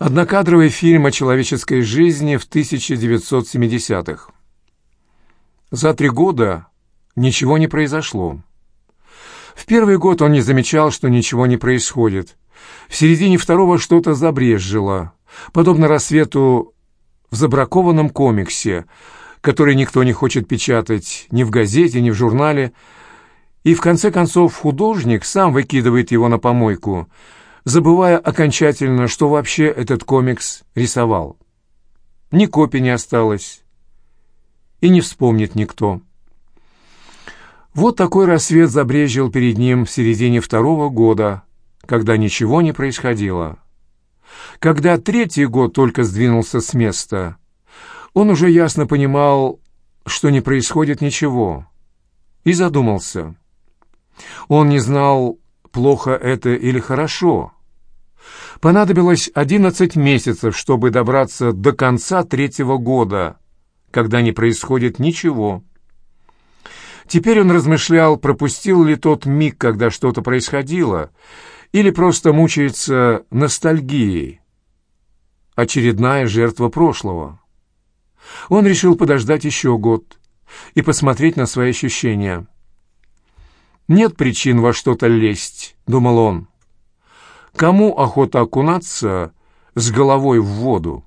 Однокадровый фильм о человеческой жизни в 1970-х. За три года ничего не произошло. В первый год он не замечал, что ничего не происходит. В середине второго что-то забрезжило, подобно рассвету в забракованном комиксе, который никто не хочет печатать ни в газете, ни в журнале, и в конце концов художник сам выкидывает его на помойку – забывая окончательно, что вообще этот комикс рисовал. Ни копии не осталось, и не вспомнит никто. Вот такой рассвет забрежил перед ним в середине второго года, когда ничего не происходило. Когда третий год только сдвинулся с места, он уже ясно понимал, что не происходит ничего, и задумался. Он не знал, плохо это или хорошо. Понадобилось одиннадцать месяцев, чтобы добраться до конца третьего года, когда не происходит ничего. Теперь он размышлял, пропустил ли тот миг, когда что-то происходило, или просто мучается ностальгией. Очередная жертва прошлого. Он решил подождать еще год и посмотреть на свои ощущения. «Нет причин во что-то лезть», — думал он. «Кому охота окунаться с головой в воду?»